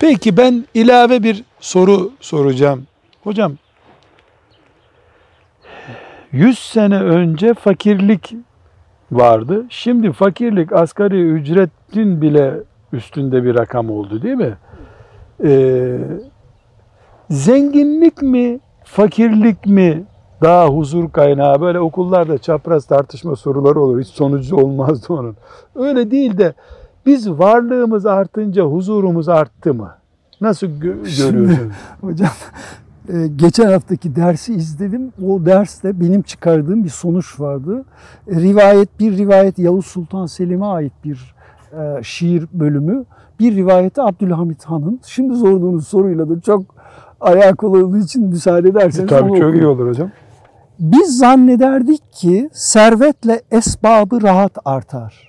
Peki ben ilave bir soru soracağım. Hocam 100 sene önce fakirlik vardı. Şimdi fakirlik asgari ücretin bile üstünde bir rakam oldu değil mi? Ee, zenginlik mi, fakirlik mi daha huzur kaynağı? Böyle okullarda çapraz tartışma soruları olur. Hiç sonucu olmazdı onun. Öyle değil de biz varlığımız artınca huzurumuz arttı mı? Nasıl gö- görüyorsunuz? Hocam e, geçen haftaki dersi izledim. O derste benim çıkardığım bir sonuç vardı. E, Rivayet bir rivayet Yavuz Sultan Selim'e ait bir e, şiir bölümü. Bir rivayeti Abdülhamit Han'ın. Şimdi sorduğunuz soruyla da çok alakalı olduğu için müsaade ederseniz Tabii çok okuyayım. iyi olur hocam. Biz zannederdik ki servetle esbabı rahat artar.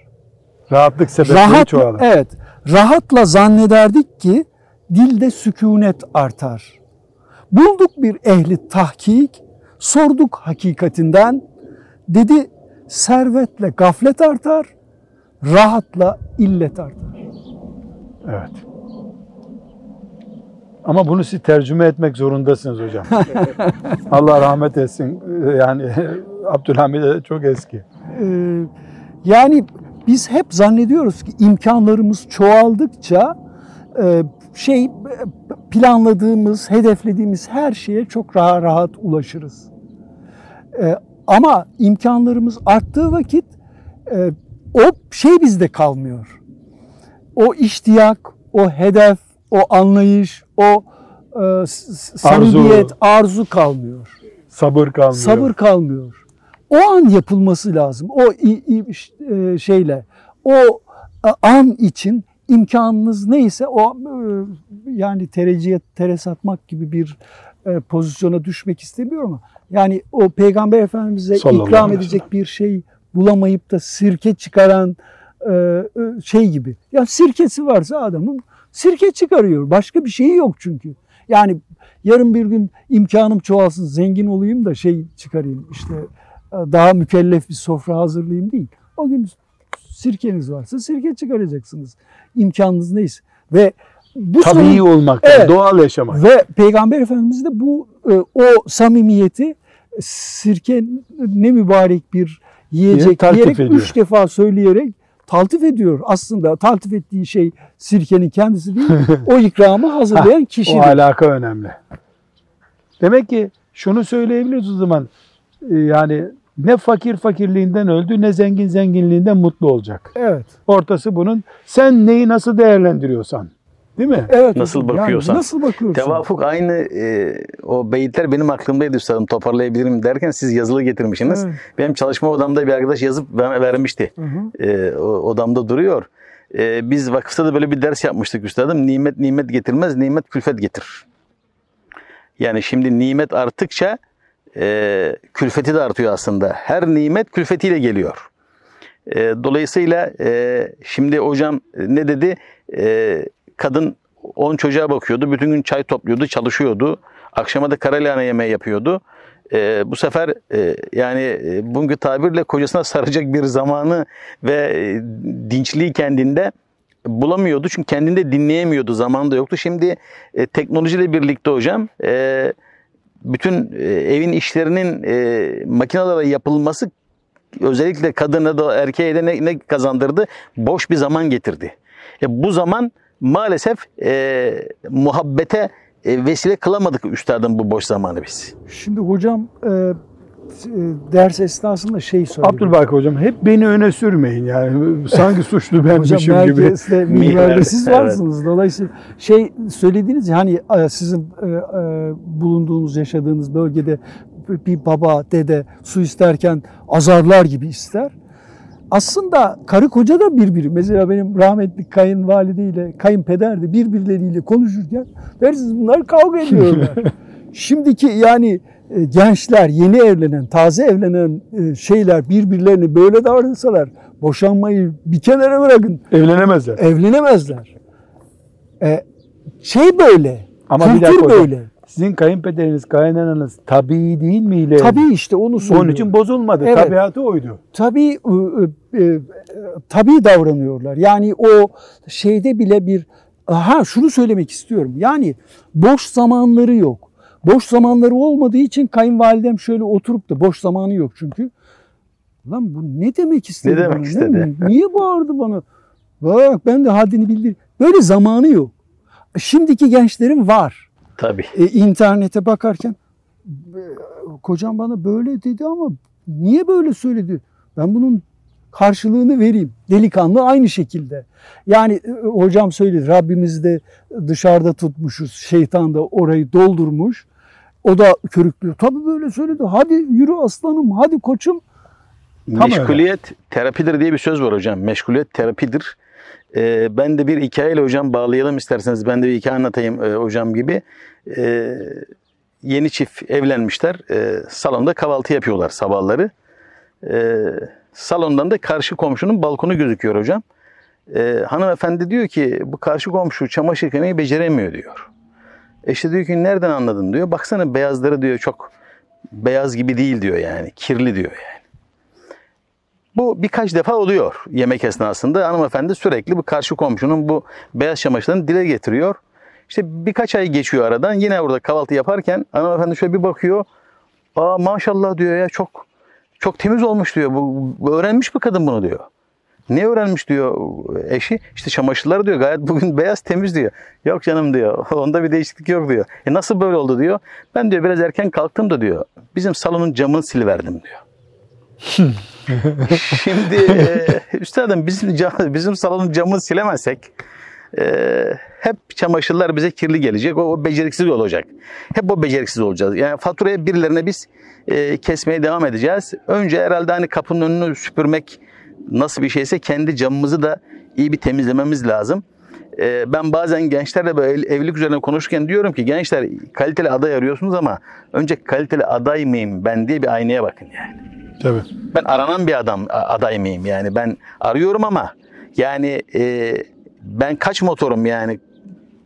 Rahatlık sebepleri Rahat, çoğalır. evet, rahatla zannederdik ki dilde sükunet artar. Bulduk bir ehli tahkik, sorduk hakikatinden. Dedi servetle gaflet artar, rahatla illet artar. Evet. Ama bunu siz tercüme etmek zorundasınız hocam. Allah rahmet etsin. Yani Abdülhamid de çok eski. Ee, yani biz hep zannediyoruz ki imkanlarımız çoğaldıkça e, şey planladığımız, hedeflediğimiz her şeye çok rahat rahat ulaşırız. E, ama imkanlarımız arttığı vakit e, o şey bizde kalmıyor. O iştiyak, o hedef, o anlayış, o e, samimiyet, arzu kalmıyor. Sabır kalmıyor. Sabır kalmıyor. O an yapılması lazım. O e, şeyle, o e, an için imkanınız neyse o e, yani tereciye tere satmak gibi bir pozisyona düşmek istemiyorum yani o Peygamber Efendimiz'e Sallallahu ikram edecek bir şey bulamayıp da sirke çıkaran şey gibi. Ya sirkesi varsa adamın sirke çıkarıyor. Başka bir şeyi yok çünkü. Yani yarın bir gün imkanım çoğalsın, zengin olayım da şey çıkarayım işte daha mükellef bir sofra hazırlayayım değil. O gün sirkeniz varsa sirke çıkaracaksınız. İmkanınız neyse. Ve bu Tabii sorun- olmak, Evet. doğal yaşamak. ve Peygamber Efendimiz de bu e, o samimiyeti sirke ne mübarek bir yiyecek Diye diyerek ediyor. üç defa söyleyerek taltif ediyor. Aslında taltif ettiği şey sirkenin kendisi değil, o ikramı hazırlayan O kişidir. alaka önemli. Demek ki şunu söyleyebiliriz o zaman. e, Yani ne fakir fakirliğinden öldü ne zengin zenginliğinden mutlu olacak. Evet. Ortası bunun sen neyi nasıl değerlendiriyorsan. Değil mi? Evet. Nasıl hocam. bakıyorsan. Yani nasıl bakıyorsun? Tevafuk aynı e, o beyitler benim aklımdaydı üstadım toparlayabilirim derken siz yazılı getirmişsiniz. Evet. Benim çalışma odamda bir arkadaş yazıp bana vermişti. Hı hı. E, o, odamda duruyor. E, biz vakıfta da böyle bir ders yapmıştık üstadım. Nimet nimet getirmez, nimet külfet getirir. Yani şimdi nimet arttıkça e, külfeti de artıyor aslında. Her nimet külfetiyle geliyor. E, dolayısıyla e, şimdi hocam ne dedi? E, kadın 10 çocuğa bakıyordu. Bütün gün çay topluyordu, çalışıyordu. Akşama da karalahana yemeği yapıyordu. E, bu sefer e, yani e, bugünkü tabirle kocasına saracak bir zamanı ve e, dinçliği kendinde bulamıyordu. Çünkü kendinde dinleyemiyordu. Zamanı da yoktu. Şimdi e, teknolojiyle birlikte hocam e, bütün e, evin işlerinin e, makinelerle yapılması özellikle kadına da erkeğe de ne, ne kazandırdı? Boş bir zaman getirdi. E, bu zaman maalesef e, muhabbete e, vesile kılamadık üstadın bu boş zamanı biz. Şimdi hocam e, ders esnasında şey söyledi. Abdülbaki hocam hep beni öne sürmeyin yani. Sanki suçlu benmişim Hocam gibi. merkezde, Minberde, siz evet. varsınız. Dolayısıyla şey söylediğiniz hani e, sizin e, e, bulunduğunuz, yaşadığınız bölgede bir baba, dede su isterken azarlar gibi ister. Aslında karı koca da birbiri. Mesela benim rahmetli kayınvalideyle, kayınpeder de birbirleriyle konuşurken versiz bunlar kavga ediyorlar. Şimdiki yani e, gençler, yeni evlenen, taze evlenen e, şeyler birbirlerine böyle davransalar boşanmayı bir kenara bırakın. Evlenemezler. Evlenemezler. E, şey böyle. Ama bir dakika hocam. böyle. Sizin kayınpederiniz, kaynananız tabii değil miydi? Tabii işte onu söylüyorum. Onun için bozulmadı. Evet. Tabiatı oydu. tabii e, tabii davranıyorlar. Yani o şeyde bile bir ha şunu söylemek istiyorum. Yani boş zamanları yok. Boş zamanları olmadığı için kayınvalidem şöyle oturup da boş zamanı yok çünkü. Lan bu ne demek istedi? Ne demek bana? istedi? niye bağırdı bana? Bak ben de haddini bildir. Böyle zamanı yok. Şimdiki gençlerin var. Tabii. E, internete bakarken e, kocam bana böyle dedi ama niye böyle söyledi? Ben bunun karşılığını vereyim. Delikanlı aynı şekilde. Yani e, hocam söyledi Rabbimiz de dışarıda tutmuşuz. Şeytan da orayı doldurmuş. O da körüklüyor. Tabii böyle söyledi. Hadi yürü aslanım, hadi koçum. Tam Meşguliyet terapidir diye bir söz var hocam. Meşguliyet terapidir. Ee, ben de bir hikayeyle hocam bağlayalım isterseniz. Ben de bir hikaye anlatayım e, hocam gibi. Ee, yeni çift evlenmişler. Ee, salonda kahvaltı yapıyorlar sabahları. Ee, salondan da karşı komşunun balkonu gözüküyor hocam. Ee, hanımefendi diyor ki bu karşı komşu çamaşır yıkamayı beceremiyor diyor. Eşi diyor ki nereden anladın diyor. Baksana beyazları diyor çok beyaz gibi değil diyor yani. Kirli diyor yani. Bu birkaç defa oluyor yemek esnasında. Hanımefendi sürekli bu karşı komşunun bu beyaz çamaşırlarını dile getiriyor. İşte birkaç ay geçiyor aradan. Yine orada kahvaltı yaparken hanımefendi şöyle bir bakıyor. Aa maşallah diyor ya çok çok temiz olmuş diyor. Bu, bu öğrenmiş bir kadın bunu diyor. Ne öğrenmiş diyor eşi? İşte çamaşırlar diyor gayet bugün beyaz temiz diyor. Yok canım diyor. Onda bir değişiklik yok diyor. E nasıl böyle oldu diyor. Ben diyor biraz erken kalktım da diyor. Bizim salonun camını siliverdim diyor. Şimdi e, üstadım bizim cam, bizim salonun camını silemezsek e, hep çamaşırlar bize kirli gelecek. O, o beceriksiz olacak. Hep o beceriksiz olacağız. Yani faturaya birilerine biz e, kesmeye devam edeceğiz. Önce herhalde hani kapının önünü süpürmek nasıl bir şeyse kendi camımızı da iyi bir temizlememiz lazım. E, ben bazen gençlerle böyle evlilik üzerine konuşurken diyorum ki gençler kaliteli aday arıyorsunuz ama önce kaliteli aday mıyım ben diye bir aynaya bakın yani. Tabii. Ben aranan bir adam aday mıyım yani ben arıyorum ama yani e, ben kaç motorum yani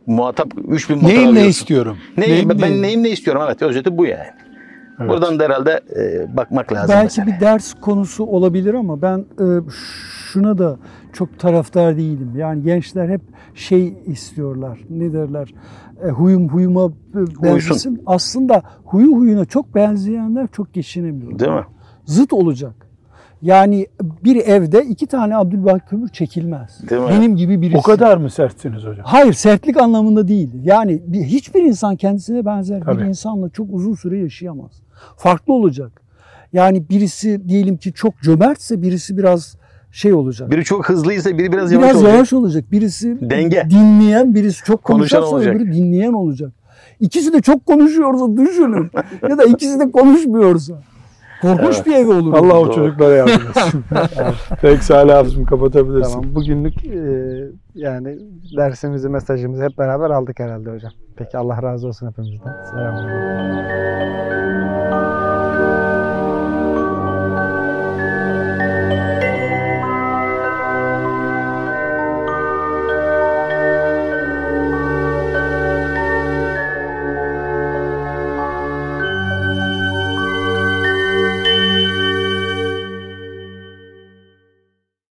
muhatap 3000 motor Neyim ne arıyorsun. istiyorum? Neyim, ben neyim? neyim ne istiyorum evet özeti bu yani. Evet. Buradan da herhalde e, bakmak lazım. Belki mesela. bir ders konusu olabilir ama ben e, şuna da çok taraftar değilim. Yani gençler hep şey istiyorlar. Ne derler? E, huyum huyuma benzesin. Aslında huyu huyuna çok benzeyenler çok geçinemiyor. Değil mi? Zıt olacak. Yani bir evde iki tane Abdülbaki Kömür çekilmez. Değil mi? Benim gibi birisi. O kadar mı sertsiniz hocam? Hayır sertlik anlamında değil. Yani bir, hiçbir insan kendisine benzer bir Tabii. insanla çok uzun süre yaşayamaz. Farklı olacak. Yani birisi diyelim ki çok cömertse birisi biraz şey olacak. Biri çok hızlıysa biri biraz yavaş biraz olacak. yavaş olacak. Birisi Denge. dinleyen, birisi çok Konuşan olacak. öbürü dinleyen olacak. İkisi de çok konuşuyorsa düşünün. ya da ikisi de konuşmuyorsa. Korkunç Evet. bir ev olur. Allah o çocuklara yardım etsin. Peki Salih abicim kapatabilirsin. Tamam. Bugünlük e, yani dersimizi, mesajımızı hep beraber aldık herhalde hocam. Peki Allah razı olsun hepimizden. Selamünaleyküm.